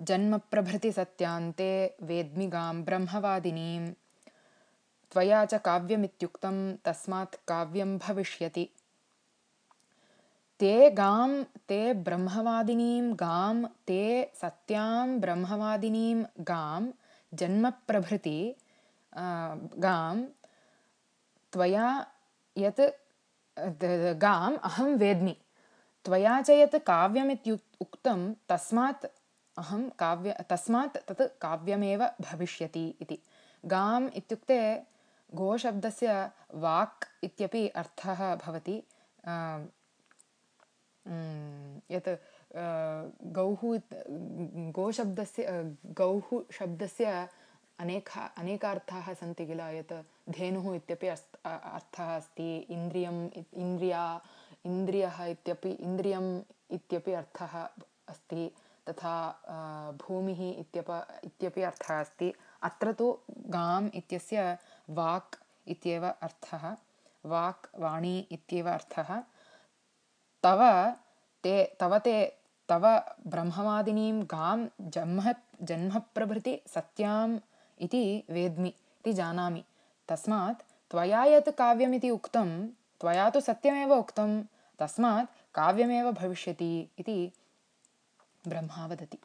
जन्मप्रभृतिसत्यान्ते वेद्मिगां ब्रह्मवादिनीं। त्वया च काव्यमित्युक्तं तस्मात् काव्यं भविष्यति। ते गां ते ब्रह्मवादिनीं गां ते सत्यां ब्रह्मवादिनीं गां जन्मप्रभृति गां त्वया यत् गाम् अहं वेद्मि। त्वया च यत् काव्यमित्यु उक्तं तस्मात् अहं काव्य तस्मात् तत् काव्यमेव भविष्यति इति। गाम् इत्युक्ते गोशब्दस्य वाक् इत्यपि अर्थः भवति। यत् गौः गोशब्दस्य गौः शब्दस्य अनेका अनेकार्थाः सन्ति किल यत् धेनुः इत्यपि अर्थः अस्ति इन्द्रियम् इन्द्रिया इन्द्रियः इत्यपि इन्द्रियम् इत्यपि अर्थः अस्ति तथा भूमिः इत्यप इत्यपि अर्थः अस्ति। अत्र तु गाम् इत्यस्य वाक् इत्येव अर्थः। वाक् वाणी इत्येव अर्थः। तव ते तव ते तव ब्रह्मवादिनीं गां जह्म जन्मप्रभृति सत्याम् इति वेद्मि इति जानामि। तस्मात् त्वया यत् काव्यमिति उक्तं त्वया तु सत्यमेव उक्तं तस्मात् काव्यमेव भविष्यति इति ब्रह्मा वदति।